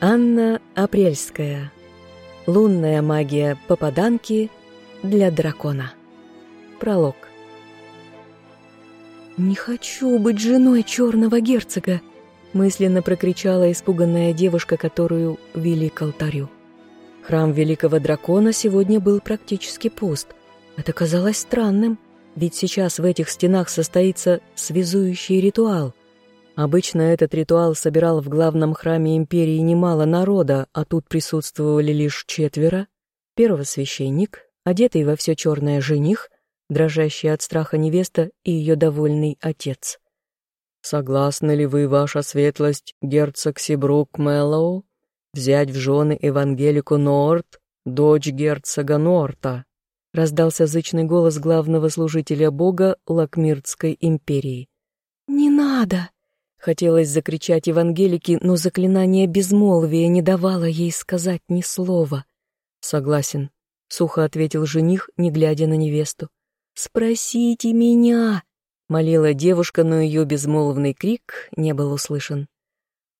Анна Апрельская. Лунная магия попаданки для дракона. Пролог. «Не хочу быть женой черного герцога!» мысленно прокричала испуганная девушка, которую вели к алтарю. Храм великого дракона сегодня был практически пуст. Это казалось странным, ведь сейчас в этих стенах состоится связующий ритуал. Обычно этот ритуал собирал в главном храме империи немало народа, а тут присутствовали лишь четверо. Первосвященник, одетый во все черное жених, дрожащий от страха невеста и ее довольный отец. «Согласны ли вы, ваша светлость, герцог Сибрук Мэллоу, взять в жены Евангелику Норт, дочь герцога Норта?» раздался зычный голос главного служителя бога Лакмиртской империи. «Не надо!» Хотелось закричать Евангелике, но заклинание безмолвия не давало ей сказать ни слова. «Согласен», — сухо ответил жених, не глядя на невесту. «Спросите меня!» — молила девушка, но ее безмолвный крик не был услышан.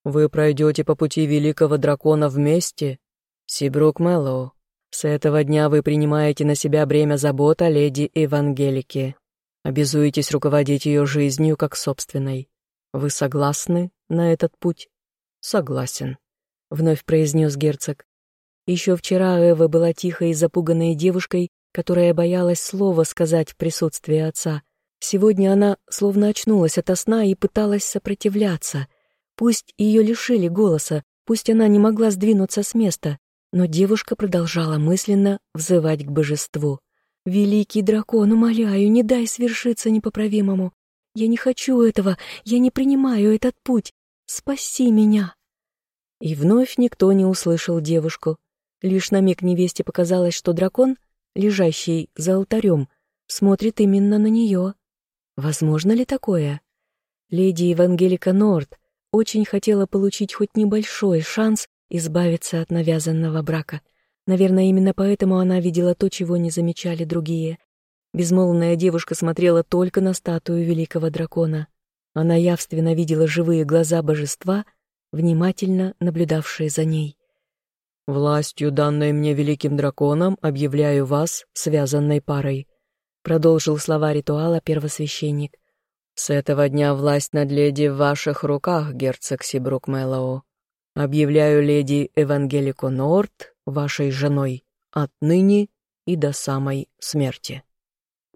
«Вы пройдете по пути великого дракона вместе, Сибрук Мэллоу. С этого дня вы принимаете на себя бремя забот о леди Евангелике. Обязуетесь руководить ее жизнью как собственной. Вы согласны на этот путь? Согласен, вновь произнес герцог. Еще вчера Эва была тихой и запуганной девушкой, которая боялась слова сказать в присутствии отца. Сегодня она словно очнулась ото сна и пыталась сопротивляться. Пусть ее лишили голоса, пусть она не могла сдвинуться с места, но девушка продолжала мысленно взывать к божеству. «Великий дракон, умоляю, не дай свершиться непоправимому. Я не хочу этого, я не принимаю этот путь. Спаси меня!» И вновь никто не услышал девушку. Лишь на миг невесте показалось, что дракон, лежащий за алтарем, смотрит именно на нее. Возможно ли такое? Леди Евангелика Норт очень хотела получить хоть небольшой шанс избавиться от навязанного брака. Наверное, именно поэтому она видела то, чего не замечали другие. Безмолвная девушка смотрела только на статую великого дракона. Она явственно видела живые глаза божества, внимательно наблюдавшие за ней. «Властью, данной мне великим драконом, объявляю вас связанной парой», продолжил слова ритуала первосвященник. «С этого дня власть над леди в ваших руках, герцог Сибрук Мэллоу. Объявляю леди Евангелику Норт вашей женой отныне и до самой смерти».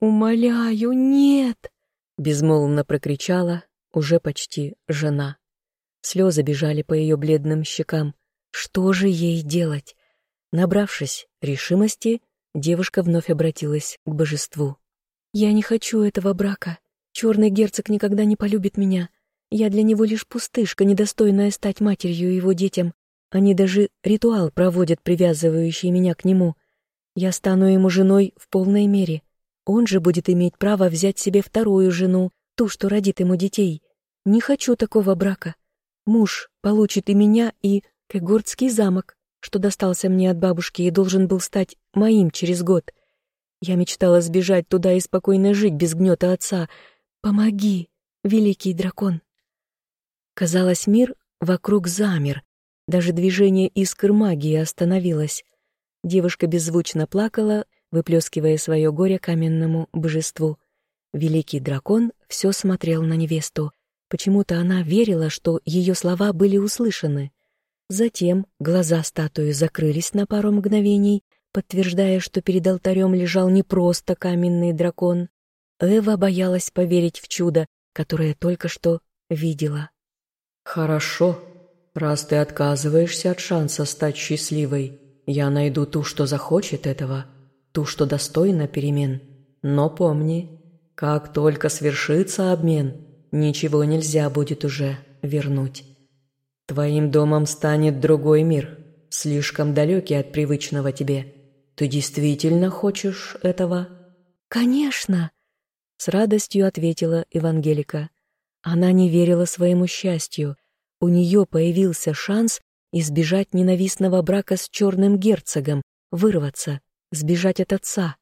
«Умоляю, нет!» — безмолвно прокричала уже почти жена. Слезы бежали по ее бледным щекам. Что же ей делать? Набравшись решимости, девушка вновь обратилась к божеству. «Я не хочу этого брака. Черный герцог никогда не полюбит меня. Я для него лишь пустышка, недостойная стать матерью его детям. Они даже ритуал проводят, привязывающий меня к нему. Я стану ему женой в полной мере. Он же будет иметь право взять себе вторую жену, ту, что родит ему детей. Не хочу такого брака. Муж получит и меня, и Кегордский замок, что достался мне от бабушки и должен был стать моим через год. Я мечтала сбежать туда и спокойно жить без гнета отца. Помоги, великий дракон. Казалось, мир вокруг замер. Даже движение искр магии остановилось. Девушка беззвучно плакала, выплескивая свое горе каменному божеству. Великий дракон все смотрел на невесту. Почему-то она верила, что ее слова были услышаны. Затем глаза статуи закрылись на пару мгновений, подтверждая, что перед алтарем лежал не просто каменный дракон. Эва боялась поверить в чудо, которое только что видела. «Хорошо. Раз ты отказываешься от шанса стать счастливой, я найду ту, что захочет этого», ту, что достойна перемен. Но помни, как только свершится обмен, ничего нельзя будет уже вернуть. Твоим домом станет другой мир, слишком далекий от привычного тебе. Ты действительно хочешь этого? Конечно, с радостью ответила Евангелика. Она не верила своему счастью. У нее появился шанс избежать ненавистного брака с черным герцогом, вырваться, сбежать от отца.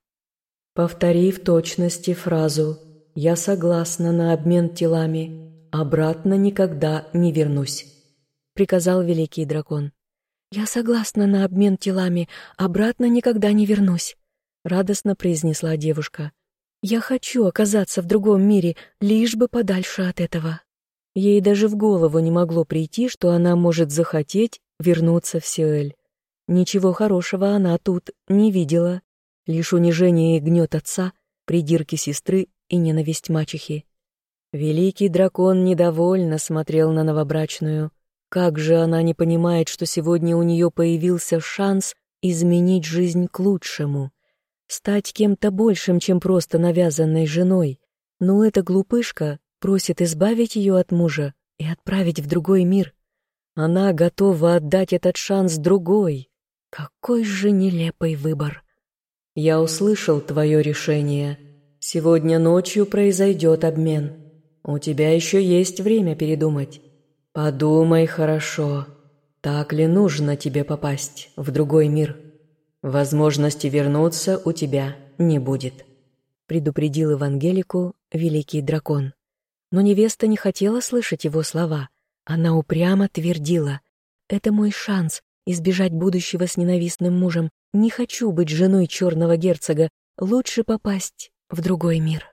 Повтори в точности фразу «Я согласна на обмен телами, обратно никогда не вернусь», — приказал великий дракон. «Я согласна на обмен телами, обратно никогда не вернусь», — радостно произнесла девушка. «Я хочу оказаться в другом мире, лишь бы подальше от этого». Ей даже в голову не могло прийти, что она может захотеть вернуться в Сиэль. Ничего хорошего она тут не видела, лишь унижение и гнет отца, придирки сестры и ненависть мачехи. Великий дракон недовольно смотрел на новобрачную. Как же она не понимает, что сегодня у нее появился шанс изменить жизнь к лучшему, стать кем-то большим, чем просто навязанной женой. Но эта глупышка просит избавить ее от мужа и отправить в другой мир. Она готова отдать этот шанс другой. Какой же нелепый выбор. Я услышал твое решение. Сегодня ночью произойдет обмен. У тебя еще есть время передумать. Подумай хорошо, так ли нужно тебе попасть в другой мир? Возможности вернуться у тебя не будет, предупредил Евангелику великий дракон. Но невеста не хотела слышать его слова. Она упрямо твердила: "Это мой шанс избежать будущего с ненавистным мужем. Не хочу быть женой черного герцога. Лучше попасть в другой мир".